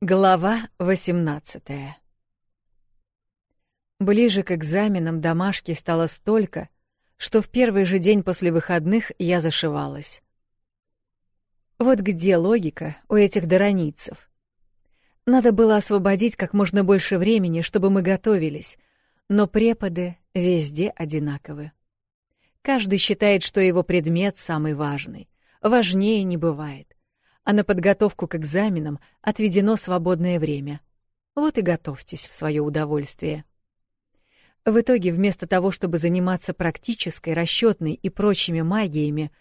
Глава 18 Ближе к экзаменам домашки стало столько, что в первый же день после выходных я зашивалась. Вот где логика у этих дараницев. Надо было освободить как можно больше времени, чтобы мы готовились, но преподы везде одинаковы. Каждый считает, что его предмет самый важный. Важнее не бывает а на подготовку к экзаменам отведено свободное время. Вот и готовьтесь в свое удовольствие. В итоге, вместо того, чтобы заниматься практической, расчетной и прочими магиями,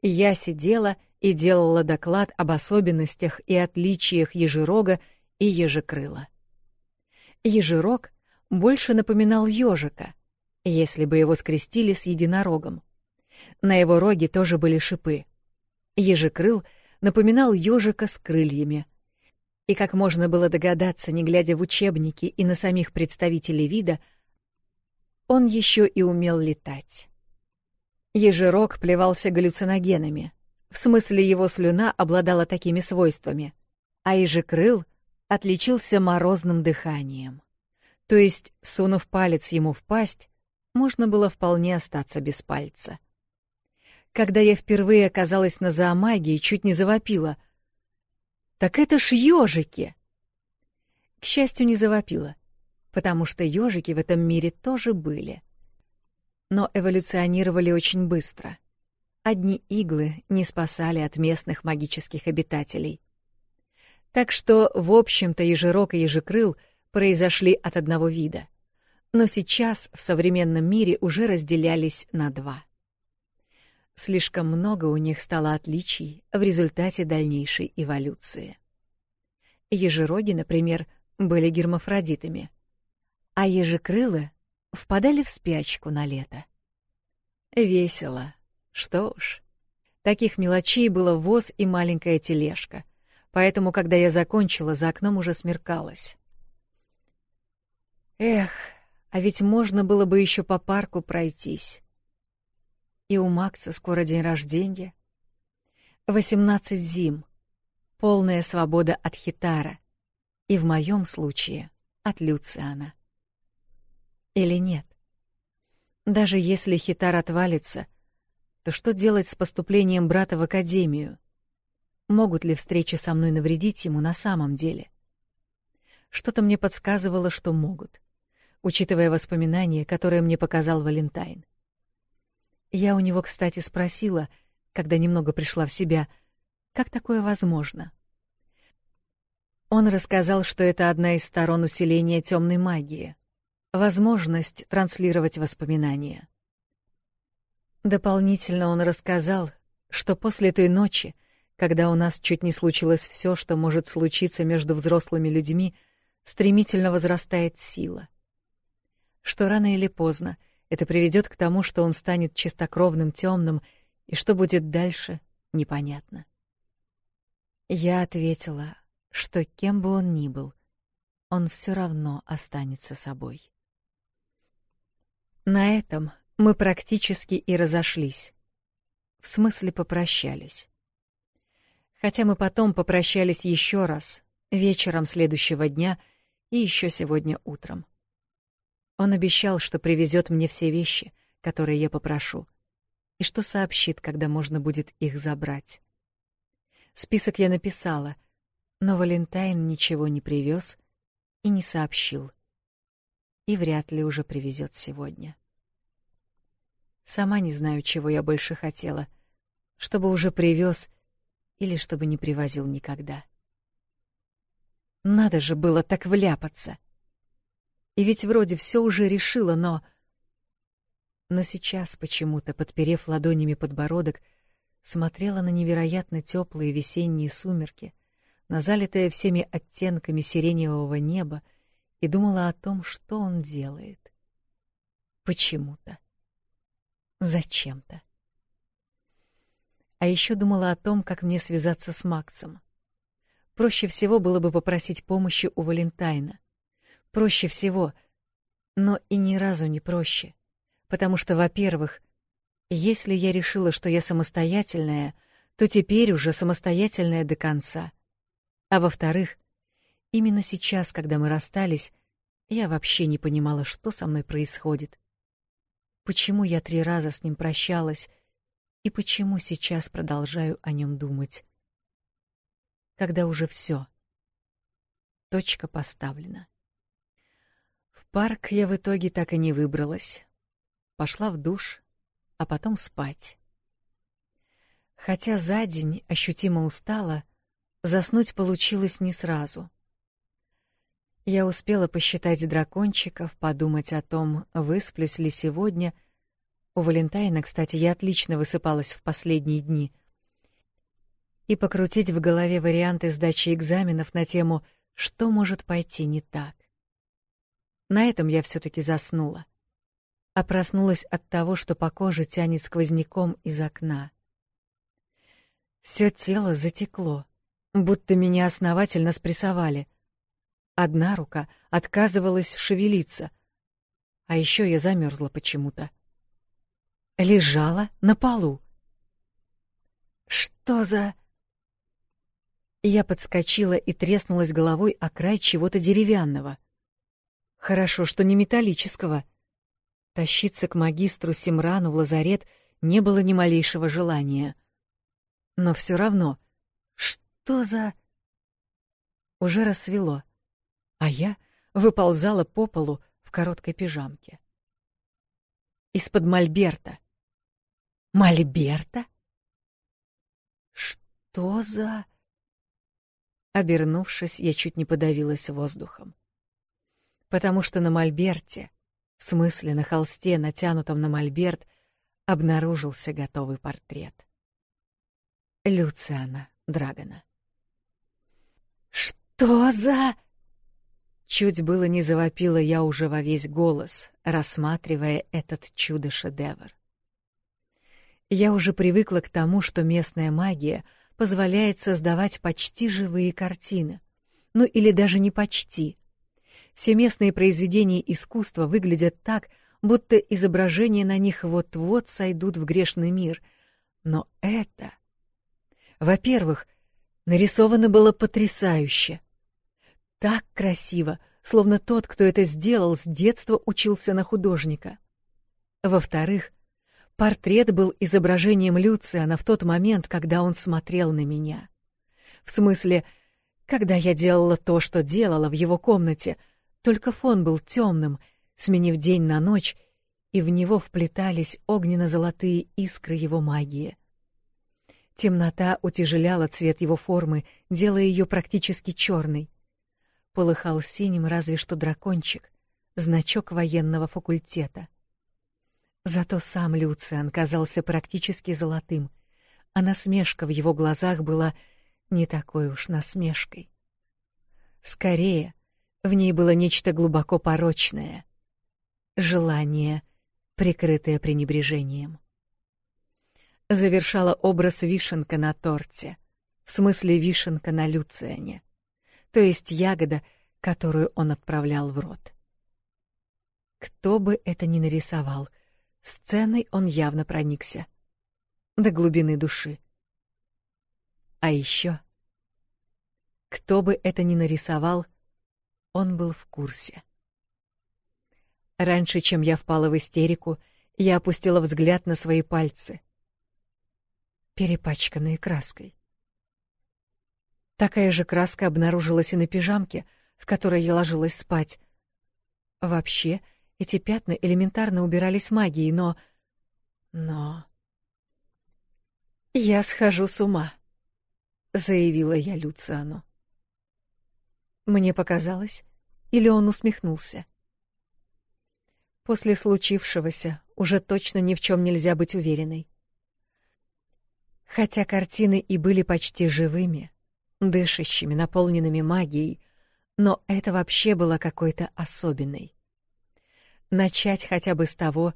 я сидела и делала доклад об особенностях и отличиях ежерога и ежекрыла. Ежерог больше напоминал ежика, если бы его скрестили с единорогом. На его роге тоже были шипы. Ежекрыл — напоминал ежика с крыльями. И, как можно было догадаться, не глядя в учебники и на самих представителей вида, он еще и умел летать. Ежирок плевался галлюциногенами, в смысле его слюна обладала такими свойствами, а ежекрыл отличился морозным дыханием. То есть, сунув палец ему в пасть, можно было вполне остаться без пальца когда я впервые оказалась на зоомагии, чуть не завопила. «Так это ж ежики!» К счастью, не завопила, потому что ежики в этом мире тоже были. Но эволюционировали очень быстро. Одни иглы не спасали от местных магических обитателей. Так что, в общем-то, ежерок и ежекрыл произошли от одного вида. Но сейчас в современном мире уже разделялись на два — Слишком много у них стало отличий в результате дальнейшей эволюции. Ежероги, например, были гермафродитами, а ежекрылы впадали в спячку на лето. Весело. Что ж, таких мелочей было воз и маленькая тележка, поэтому, когда я закончила, за окном уже смеркалось. Эх, а ведь можно было бы еще по парку пройтись. И у Макса скоро день рождения. Восемнадцать зим. Полная свобода от хитара. И в моем случае от Люциана. Или нет? Даже если хитар отвалится, то что делать с поступлением брата в академию? Могут ли встречи со мной навредить ему на самом деле? Что-то мне подсказывало, что могут, учитывая воспоминания, которые мне показал Валентайн. Я у него, кстати, спросила, когда немного пришла в себя, как такое возможно. Он рассказал, что это одна из сторон усиления темной магии. Возможность транслировать воспоминания. Дополнительно он рассказал, что после той ночи, когда у нас чуть не случилось все, что может случиться между взрослыми людьми, стремительно возрастает сила. Что рано или поздно — это приведет к тому, что он станет чистокровным темным, и что будет дальше, непонятно. Я ответила, что кем бы он ни был, он все равно останется собой. На этом мы практически и разошлись. В смысле попрощались. Хотя мы потом попрощались еще раз, вечером следующего дня и еще сегодня утром. Он обещал, что привезет мне все вещи, которые я попрошу, и что сообщит, когда можно будет их забрать. Список я написала, но Валентайн ничего не привез и не сообщил. И вряд ли уже привезет сегодня. Сама не знаю, чего я больше хотела, чтобы уже привез или чтобы не привозил никогда. Надо же было так вляпаться. И ведь вроде все уже решила, но... Но сейчас почему-то, подперев ладонями подбородок, смотрела на невероятно теплые весенние сумерки, на залитое всеми оттенками сиреневого неба, и думала о том, что он делает. Почему-то. Зачем-то. А еще думала о том, как мне связаться с Максом. Проще всего было бы попросить помощи у Валентайна. Проще всего, но и ни разу не проще. Потому что, во-первых, если я решила, что я самостоятельная, то теперь уже самостоятельная до конца. А во-вторых, именно сейчас, когда мы расстались, я вообще не понимала, что со мной происходит. Почему я три раза с ним прощалась и почему сейчас продолжаю о нем думать? Когда уже все. Точка поставлена парк я в итоге так и не выбралась. Пошла в душ, а потом спать. Хотя за день ощутимо устала, заснуть получилось не сразу. Я успела посчитать дракончиков, подумать о том, высплюсь ли сегодня. У Валентайна, кстати, я отлично высыпалась в последние дни. И покрутить в голове варианты сдачи экзаменов на тему «Что может пойти не так?». На этом я все-таки заснула. А проснулась от того, что по коже тянет сквозняком из окна. Все тело затекло, будто меня основательно спрессовали. Одна рука отказывалась шевелиться, а еще я замерзла почему-то. Лежала на полу. Что за... Я подскочила и треснулась головой о край чего-то деревянного — Хорошо, что не металлического. Тащиться к магистру Симрану в лазарет не было ни малейшего желания. Но все равно, что за... Уже рассвело, а я выползала по полу в короткой пижамке. Из-под мольберта. Мольберта? Что за... Обернувшись, я чуть не подавилась воздухом потому что на мольберте, в смысле на холсте, натянутом на мольберт, обнаружился готовый портрет. Люциана Драгона. «Что за...» Чуть было не завопила я уже во весь голос, рассматривая этот чудо-шедевр. Я уже привыкла к тому, что местная магия позволяет создавать почти живые картины. Ну или даже не почти, все местные произведения искусства выглядят так, будто изображения на них вот-вот сойдут в грешный мир. Но это... Во-первых, нарисовано было потрясающе. Так красиво, словно тот, кто это сделал, с детства учился на художника. Во-вторых, портрет был изображением Люциана в тот момент, когда он смотрел на меня. В смысле, когда я делала то, что делала в его комнате — только фон был темным, сменив день на ночь, и в него вплетались огненно-золотые искры его магии. Темнота утяжеляла цвет его формы, делая ее практически черной. Полыхал синим разве что дракончик, значок военного факультета. Зато сам Люциан казался практически золотым, а насмешка в его глазах была не такой уж насмешкой. Скорее, в ней было нечто глубоко порочное. Желание, прикрытое пренебрежением. Завершала образ вишенка на торте, в смысле вишенка на люциане, то есть ягода, которую он отправлял в рот. Кто бы это ни нарисовал, сценой он явно проникся. До глубины души. А еще... Кто бы это ни нарисовал, — он был в курсе. Раньше, чем я впала в истерику, я опустила взгляд на свои пальцы, перепачканные краской. Такая же краска обнаружилась и на пижамке, в которой я ложилась спать. Вообще, эти пятна элементарно убирались магией, но... Но... «Я схожу с ума», — заявила я Люциану. Мне показалось, или он усмехнулся? После случившегося уже точно ни в чем нельзя быть уверенной. Хотя картины и были почти живыми, дышащими, наполненными магией, но это вообще было какой-то особенной. Начать хотя бы с того,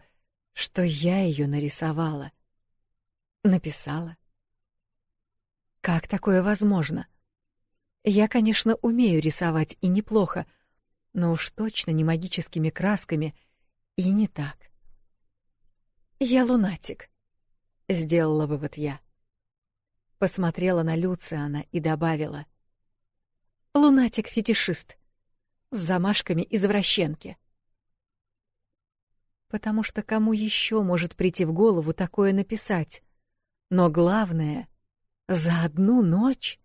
что я ее нарисовала. Написала. Как такое возможно? Я, конечно, умею рисовать и неплохо, — но уж точно не магическими красками и не так. «Я лунатик», — сделала вывод я. Посмотрела на Люциана и добавила. «Лунатик-фетишист. С замашками извращенки». Потому что кому еще может прийти в голову такое написать? Но главное — за одну ночь.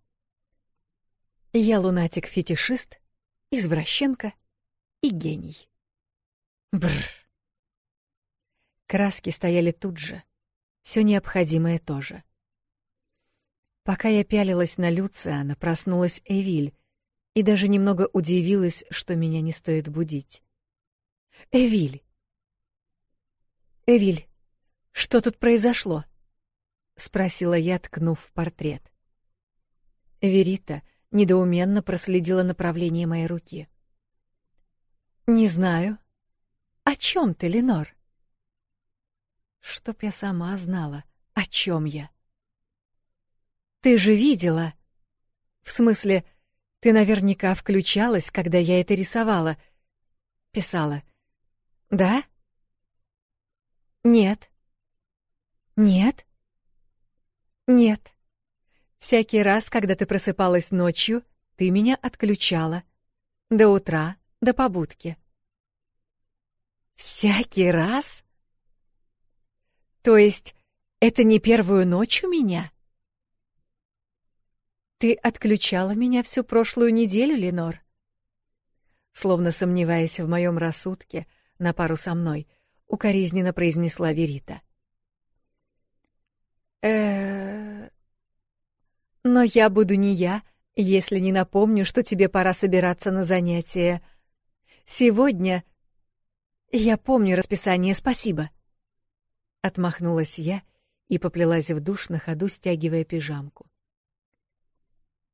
Я лунатик-фетишист — извращенка и гений. Бррр. Краски стояли тут же, все необходимое тоже. Пока я пялилась на Люциана, проснулась Эвиль и даже немного удивилась, что меня не стоит будить. «Эвиль!» «Эвиль, что тут произошло?» — спросила я, ткнув в портрет. Верита — недоуменно проследила направление моей руки. «Не знаю. О чем ты, Ленор?» «Чтоб я сама знала, о чем я». «Ты же видела!» «В смысле, ты наверняка включалась, когда я это рисовала. Писала. Да? Нет. Нет? Нет. Всякий раз, когда ты просыпалась ночью, ты меня отключала. До утра, до побудки. Всякий раз? То есть это не первую ночь у меня? Ты отключала меня всю прошлую неделю, Ленор. Словно сомневаясь в моем рассудке, на пару со мной, укоризненно произнесла Верита. Э-э но я буду не я, если не напомню, что тебе пора собираться на занятия. Сегодня... Я помню расписание, спасибо. Отмахнулась я и поплелась в душ на ходу, стягивая пижамку.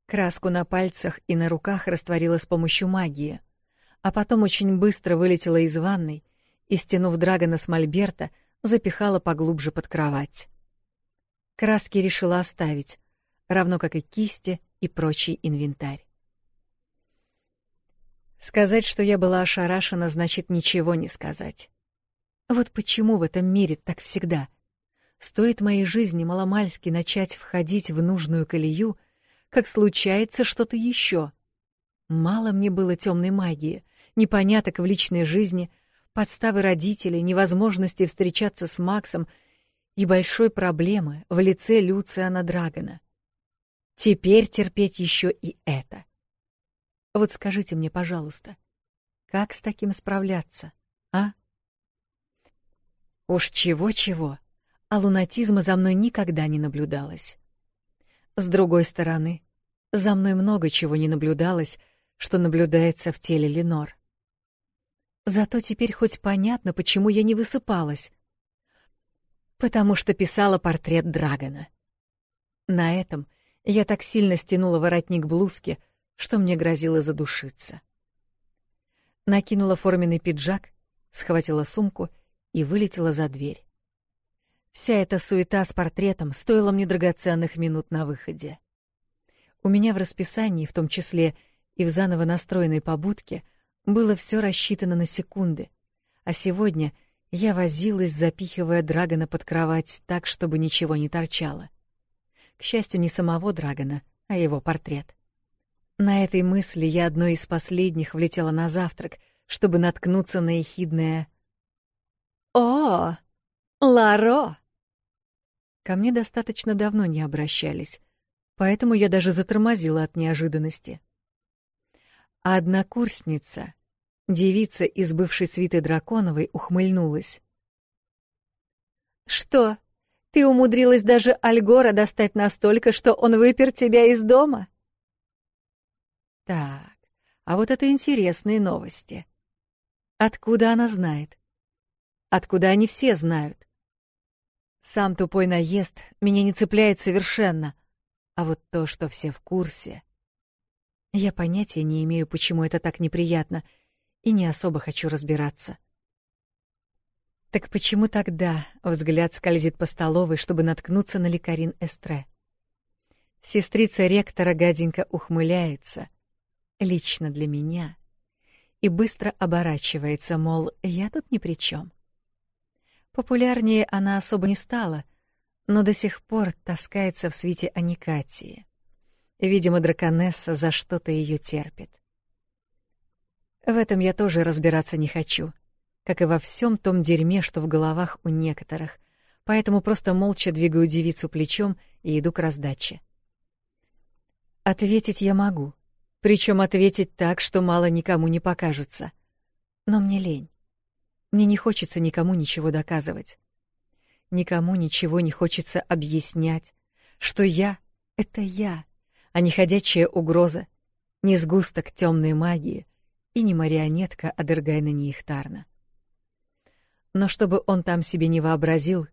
Краску на пальцах и на руках растворила с помощью магии, а потом очень быстро вылетела из ванной и, стянув драгона с мольберта, запихала поглубже под кровать. Краски решила оставить, равно как и кисти и прочий инвентарь. Сказать, что я была ошарашена, значит ничего не сказать. Вот почему в этом мире так всегда. Стоит моей жизни маломальски начать входить в нужную колею, как случается что-то еще. Мало мне было темной магии, непоняток в личной жизни, подставы родителей, невозможности встречаться с Максом и большой проблемы в лице Люциана Драгона — Теперь терпеть еще и это. Вот скажите мне, пожалуйста, как с таким справляться, а? Уж чего-чего, а лунатизма за мной никогда не наблюдалось. С другой стороны, за мной много чего не наблюдалось, что наблюдается в теле Ленор. Зато теперь хоть понятно, почему я не высыпалась. Потому что писала портрет Драгона. На этом — я так сильно стянула воротник блузки, что мне грозило задушиться. Накинула форменный пиджак, схватила сумку и вылетела за дверь. Вся эта суета с портретом стоила мне драгоценных минут на выходе. У меня в расписании, в том числе и в заново настроенной побудке, было все рассчитано на секунды, а сегодня я возилась, запихивая Драгона под кровать так, чтобы ничего не торчало — к счастью, не самого Драгона, а его портрет. На этой мысли я одной из последних влетела на завтрак, чтобы наткнуться на ехидное «О, Ларо!» Ко мне достаточно давно не обращались, поэтому я даже затормозила от неожиданности. А однокурсница, девица из бывшей свиты Драконовой, ухмыльнулась. «Что, ты умудрилась даже Альгора достать настолько, что он выпер тебя из дома. Так, а вот это интересные новости. Откуда она знает? Откуда они все знают? Сам тупой наезд меня не цепляет совершенно, а вот то, что все в курсе. Я понятия не имею, почему это так неприятно, и не особо хочу разбираться. — так почему тогда взгляд скользит по столовой, чтобы наткнуться на лекарин Эстре? Сестрица ректора гаденько ухмыляется, лично для меня, и быстро оборачивается, мол, я тут ни при чем. Популярнее она особо не стала, но до сих пор таскается в свете Аникатии. Видимо, драконесса за что-то ее терпит. В этом я тоже разбираться не хочу — как и во всем том дерьме, что в головах у некоторых, поэтому просто молча двигаю девицу плечом и иду к раздаче. Ответить я могу, причем ответить так, что мало никому не покажется. Но мне лень. Мне не хочется никому ничего доказывать. Никому ничего не хочется объяснять, что я — это я, а не ходячая угроза, не сгусток темной магии и не марионетка Адергайна Нейхтарна. Но чтобы он там себе не вообразил,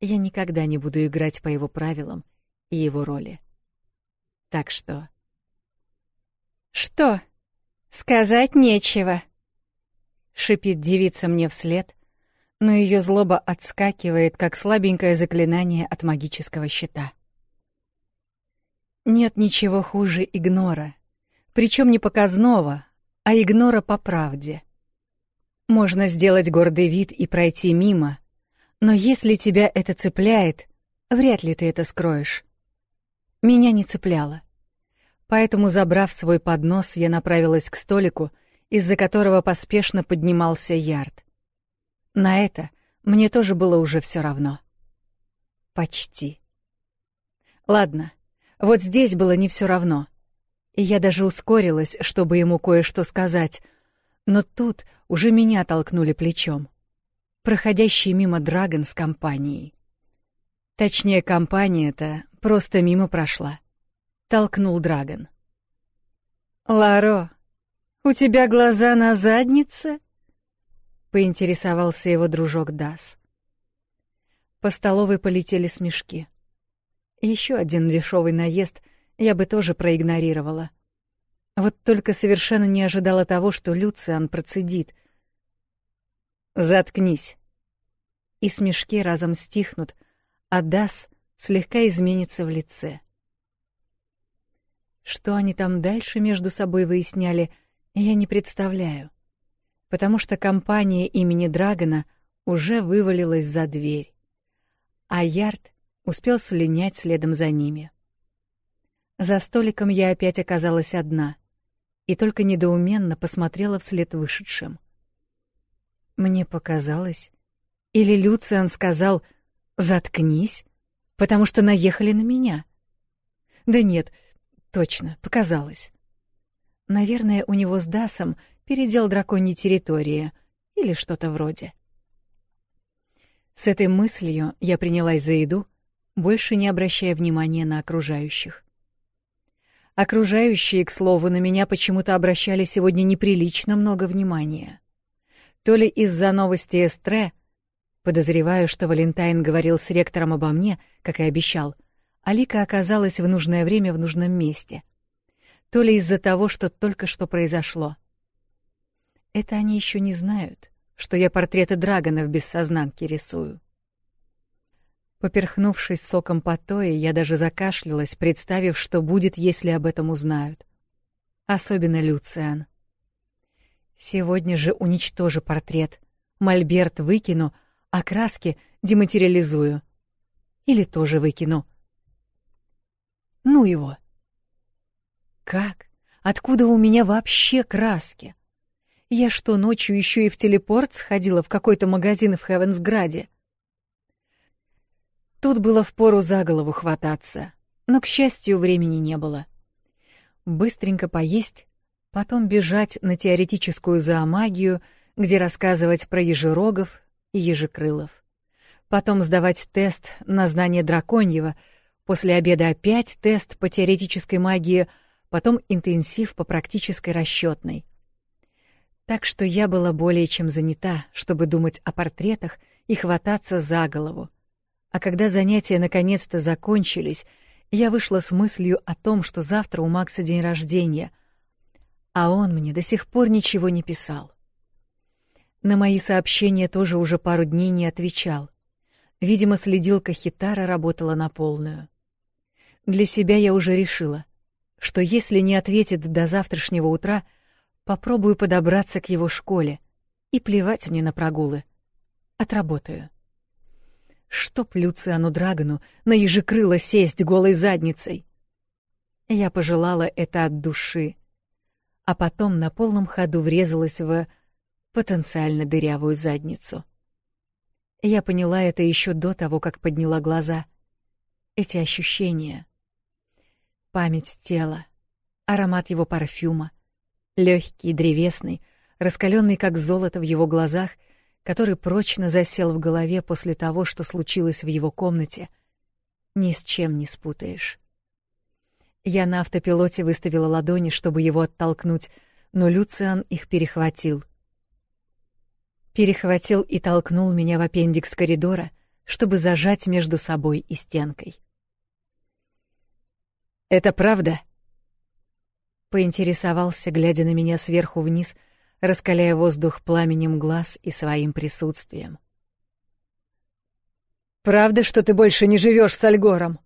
я никогда не буду играть по его правилам и его роли. Так что... «Что? Сказать нечего!» Шипит девица мне вслед, но ее злоба отскакивает, как слабенькое заклинание от магического щита. Нет ничего хуже игнора, причем не показного, а игнора по правде — можно сделать гордый вид и пройти мимо, но если тебя это цепляет, вряд ли ты это скроешь. Меня не цепляло. Поэтому, забрав свой поднос, я направилась к столику, из-за которого поспешно поднимался ярд. На это мне тоже было уже все равно. Почти. Ладно, вот здесь было не все равно. И я даже ускорилась, чтобы ему кое-что сказать — но тут уже меня толкнули плечом. Проходящий мимо Драгон с компанией. Точнее, компания-то просто мимо прошла. Толкнул Драгон. «Ларо, у тебя глаза на заднице?» Поинтересовался его дружок Дас. По столовой полетели смешки. Еще один дешевый наезд я бы тоже проигнорировала — вот только совершенно не ожидала того, что Люциан процедит. «Заткнись!» И смешки разом стихнут, а Дас слегка изменится в лице. Что они там дальше между собой выясняли, я не представляю, потому что компания имени Драгона уже вывалилась за дверь, а Ярд успел слинять следом за ними. За столиком я опять оказалась одна — и только недоуменно посмотрела вслед вышедшим. Мне показалось, или Люциан сказал «заткнись», потому что наехали на меня. Да нет, точно, показалось. Наверное, у него с Дасом передел драконьей территории или что-то вроде. С этой мыслью я принялась за еду, больше не обращая внимания на окружающих. Окружающие, к слову, на меня почему-то обращали сегодня неприлично много внимания. То ли из-за новости Эстре, подозреваю, что Валентайн говорил с ректором обо мне, как и обещал, Алика оказалась в нужное время в нужном месте, то ли из-за того, что только что произошло. Это они еще не знают, что я портреты Драгона в бессознанке рисую. Поперхнувшись соком потоя, я даже закашлялась, представив, что будет, если об этом узнают. Особенно Люциан. Сегодня же уничтожу портрет, мольберт выкину, а краски дематериализую. Или тоже выкину. Ну его. Как? Откуда у меня вообще краски? Я что, ночью еще и в телепорт сходила в какой-то магазин в Хевенсграде? Тут было впору за голову хвататься, но, к счастью, времени не было. Быстренько поесть, потом бежать на теоретическую зоомагию, где рассказывать про ежерогов и ежекрылов. Потом сдавать тест на знание драконьего, после обеда опять тест по теоретической магии, потом интенсив по практической расчетной. Так что я была более чем занята, чтобы думать о портретах и хвататься за голову — а когда занятия наконец-то закончились, я вышла с мыслью о том, что завтра у Макса день рождения, а он мне до сих пор ничего не писал. На мои сообщения тоже уже пару дней не отвечал. Видимо, следилка Хитара работала на полную. Для себя я уже решила, что если не ответит до завтрашнего утра, попробую подобраться к его школе, и плевать мне на прогулы. Отработаю. Чтоб Люциану Драгону на ежекрыло сесть голой задницей. Я пожелала это от души, а потом на полном ходу врезалась в потенциально дырявую задницу. Я поняла это еще до того, как подняла глаза. Эти ощущения. Память тела, аромат его парфюма, легкий, древесный, раскаленный как золото в его глазах — который прочно засел в голове после того, что случилось в его комнате, ни с чем не спутаешь. Я на автопилоте выставила ладони, чтобы его оттолкнуть, но Люциан их перехватил. Перехватил и толкнул меня в аппендикс коридора, чтобы зажать между собой и стенкой. «Это правда?» — поинтересовался, глядя на меня сверху вниз — раскаляя воздух пламенем глаз и своим присутствием. «Правда, что ты больше не живешь с Альгором?»